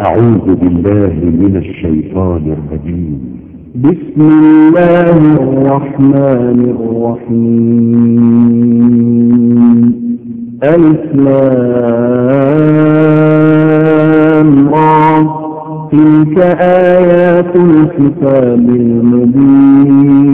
أعوذ بالله من الشيطان الرجيم. بسم الله الرحمن الرحيم. ألف لام را تلك آيات الكتاب المبين.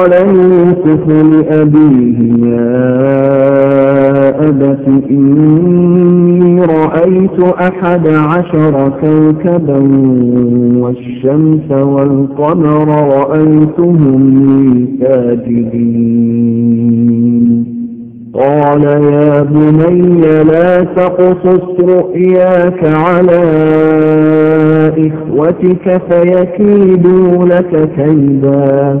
قال يوسف لأبيه يا أبت إني رأيت أحد عشر كوكبا والشمس والقمر رأيتهم ساجدين قال يا بني لا تقصص رؤياك على إخوتك فيكيدوا لك كيدا.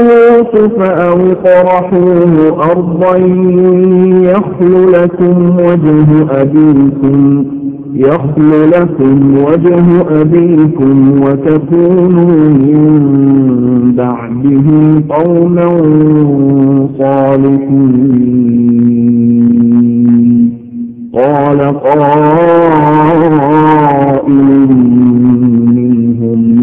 طرحوه أرضا يخل لكم وجه أبيكم يخل لكم وجه أبيكم وتكونوا من بعده قوما صالحين. قال قائل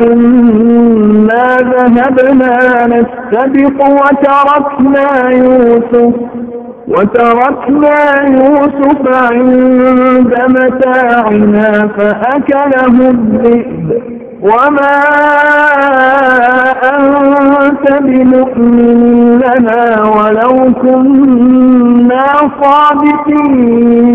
إنا ذهبنا نستبق وتركنا يوسف وتركنا يوسف عند متاعنا فأكله الذئب وما أنت بمؤمن لنا ولو كنا صادقين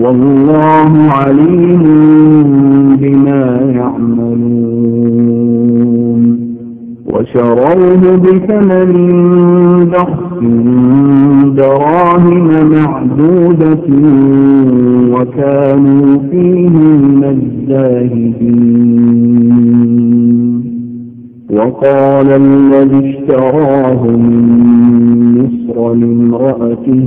والله عليم بما يعملون. وشروه بثمن بخس دراهم معدودة وكانوا فيه من وقال الذي اشتراه من مصر لامرأته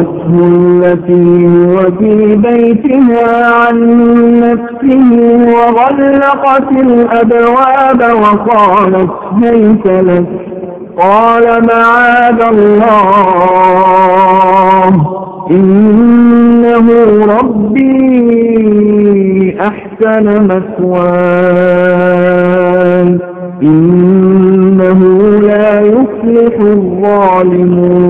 وراودته التي هو في بيتها عن نفسه وغلقت الأبواب وقالت هيت لك. قال معاذ الله. إنه ربي أحسن مثواي إنه لا يفلح الظالمون.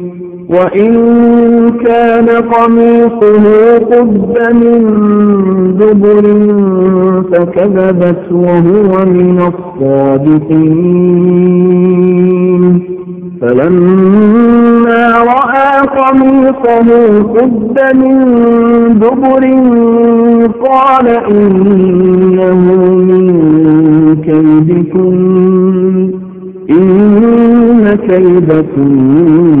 وإن كان قميصه قد من دبر فكذبت وهو من الصادقين فلما رأى قميصه قد من دبر قال إنه من كيدكم إن كيدكم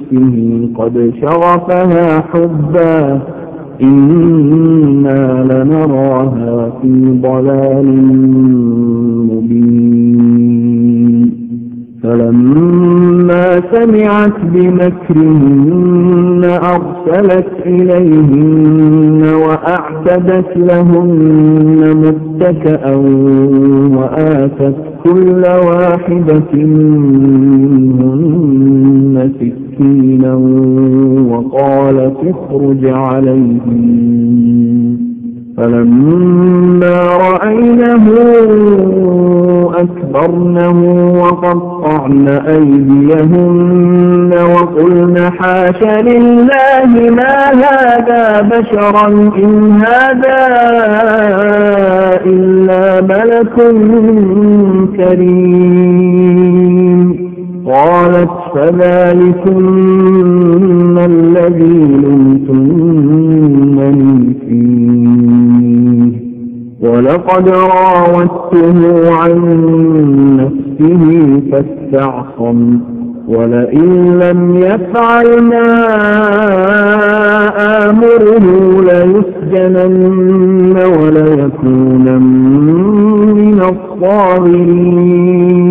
قد شغفها حبا إنا لنراها في ضلال مبين. فلما سمعت بمكرهن أرسلت إليهن وأعتدت لهن متكأا وآتت كل واحدة منهن سكينا وقالت اخرج عليهم فلما رأينه أكبرنه وقطعن أيديهن وقلن حاش لله ما هذا بشرا إن هذا إلا ملك كريم قالت فذلكن الذي لمتنني فيه. ولقد راودته عن نفسه فاستعصم ولئن لم يفعل ما آمره ليسجنن وليكونا من الصاغرين.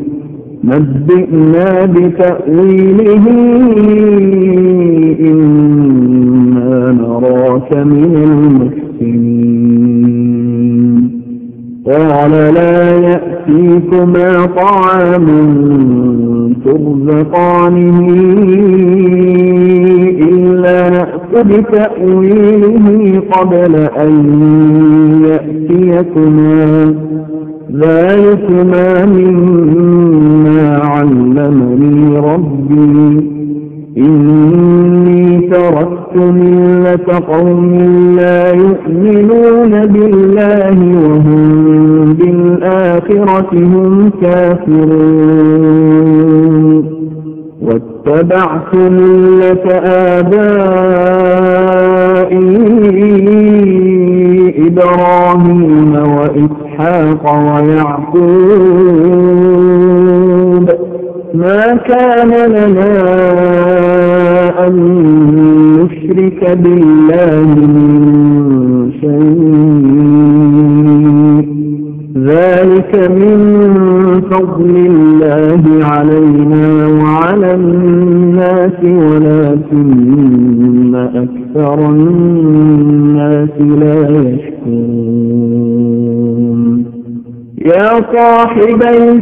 نبئنا بتأويله إنا نراك من المحسنين. قال لا يأتيكما طعام ترزقانه إلا نأخذ تأويله قبل أن يأتيكما. ذلكما مما قوم لا يؤمنون بالله وهم بالآخرة هم كافرون. واتبعت ملة آبائي إبراهيم وإسحاق ويعقوب. ما كان لنا بالله من شيء. ذلك من فضل الله علينا وعلى الناس ولكن أكثر الناس لا يشكرون. يا صاحبي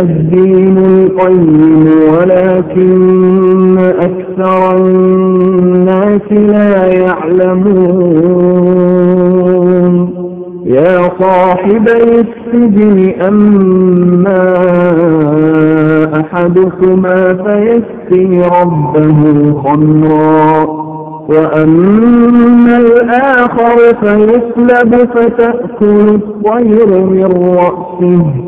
الدين القيم ولكن أكثر الناس لا يعلمون. يا صاحبي السجن أما أحدكما فيسقي ربه خمرا وأما الآخر فيسلب فتأكل الطير من رأسه.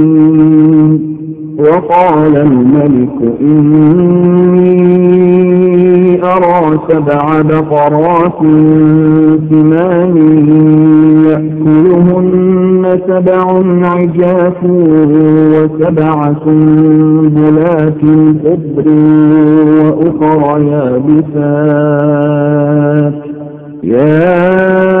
وقال الملك إني أرى سبع بقرات ثمان يأكلهن سبع عجاف وسبع سنبلات خضر وأخر يابسات. يا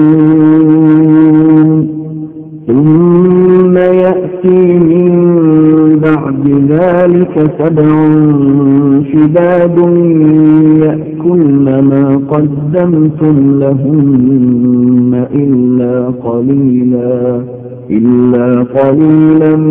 ذلك سبع شداد يأكلن ما قدمتم لهن إلا قليلا إلا قليلا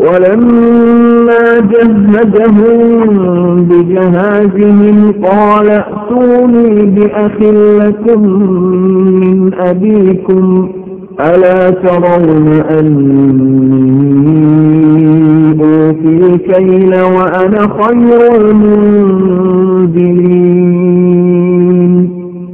ولما جهزهم بجهازهم قال ائتوني بأخ لكم من أبيكم ألا ترون أني أوفي الكيل وأنا خير المنزلين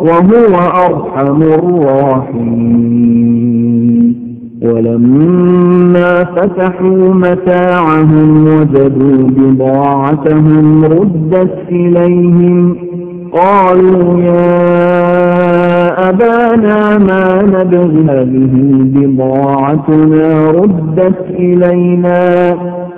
وهو أرحم الراحمين. ولما فتحوا متاعهم وجدوا بضاعتهم ردت إليهم. قالوا يا أبانا ما نبغي هذه بضاعتنا ردت إلينا.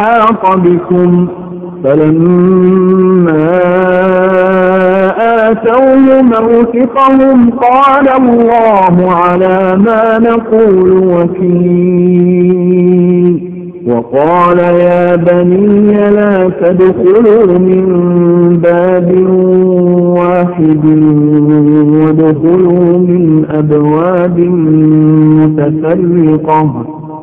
يحاط بكم فلما آتوه موثقهم قال الله على ما نقول وكيل وقال يا بني لا تدخلوا من باب واحد وادخلوا من أبواب متفرقة.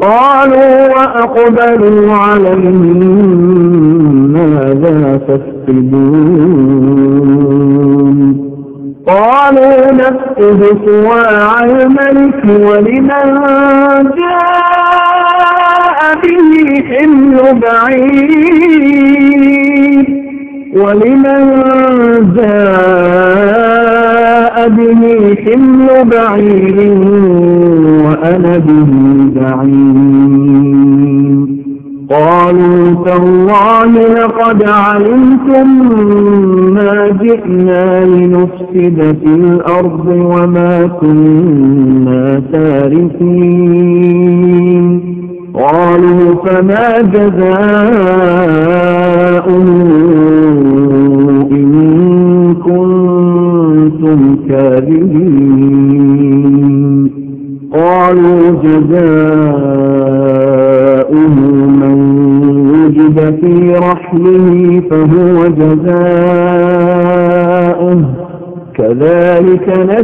قالوا وأقبلوا عليهم ماذا تفقدون قالوا نفقد سواع الملك ولمن جاء به حمل بعيد. ولمن جاء به حمل بعير وأنا به بعيد قالوا تالله لقد علمتم ما جئنا لنفسد في الأرض وما كنا تاركين. قالوا فما جزاؤه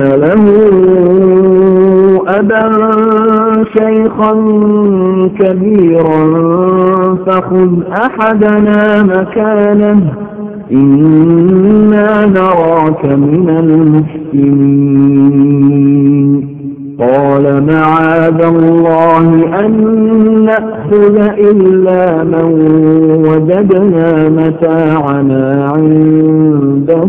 له أبا شيخا كبيرا فخذ أحدنا مكانه إنا نراك من المحسنين قال معاذ الله أن نأخذ إلا من وجدنا متاعنا عنده.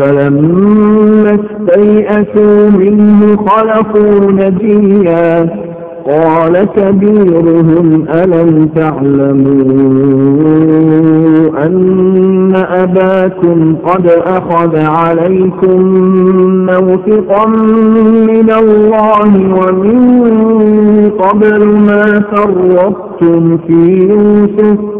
فلما استيئسوا منه خلقوا نجيا. قال كبيرهم ألم تعلموا أن أباكم قد أخذ عليكم موثقا من الله ومن قبل ما فرطتم في يوسف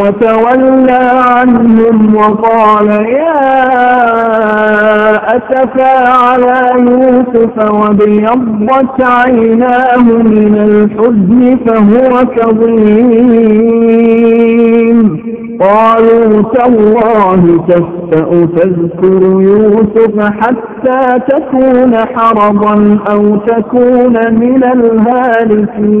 وتولى عنهم وقال يا أسفى على يوسف وابيضت عيناه من الحزن فهو كظيم. قالوا تالله تفتأ تذكر يوسف حتى تكون حرضا أو تكون من الهالكين.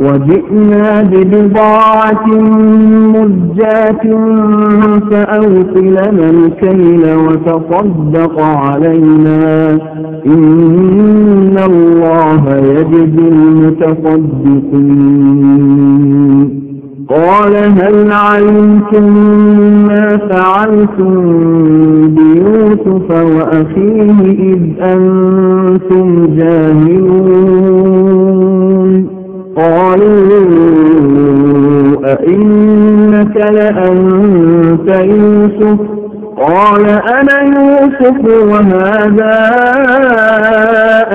وجئنا ببضاعة مزجاة فأوصلنا الكيل وتصدق علينا. إن الله يجزي المتصدقين. قال هل علمتم ما فعلتم بيوسف وأخيه إذ أنتم جاهلون؟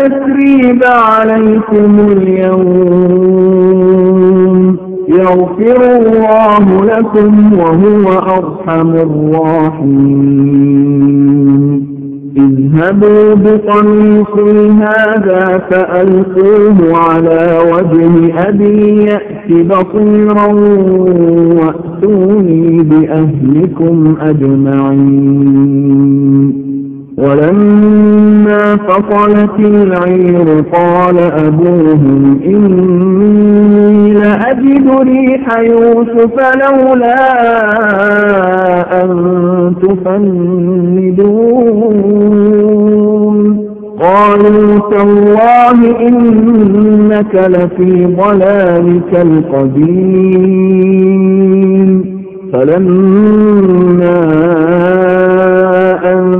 لا تسريب عليكم اليوم. يغفر الله لكم وهو أرحم الراحمين. اذهبوا بطريقي هذا فألقوه على وجه أبي يأت بصيرا وأتوني بأهلكم أجمعين. فصلت العير قال أبوهم إني لأجد ريح يوسف لولا أن تفندون. قالوا تالله إنك لفي ضلالك القديم. فلما أن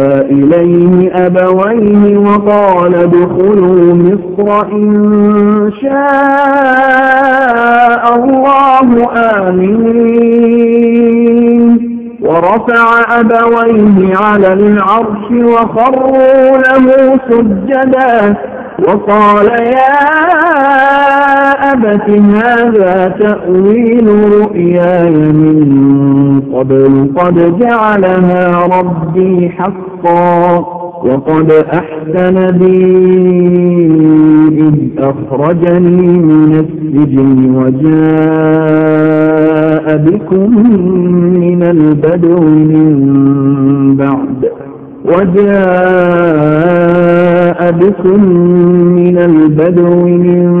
إليه أبويه وقال ادخلوا مصر إن شاء الله آمين. ورفع أبويه على العرش وخروا له سجدا وقال يا أبت هذا تأويل رؤياي من قبل قد جعلها ربي حقا وقد أحسن بي إذ أخرجني من السجن وجاء بكم من البدو من بعد وجاء بكم من البدو من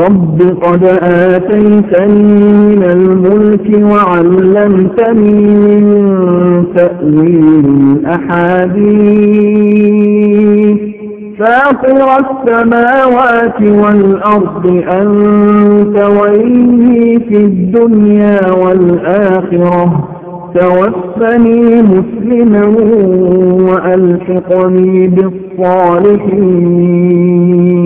رب قد آتيتني من الملك وعلمتني من تأويل الأحاديث. فاطر السماوات والأرض أنت ولي في الدنيا والآخرة. توفني مسلما وألحقني بالصالحين.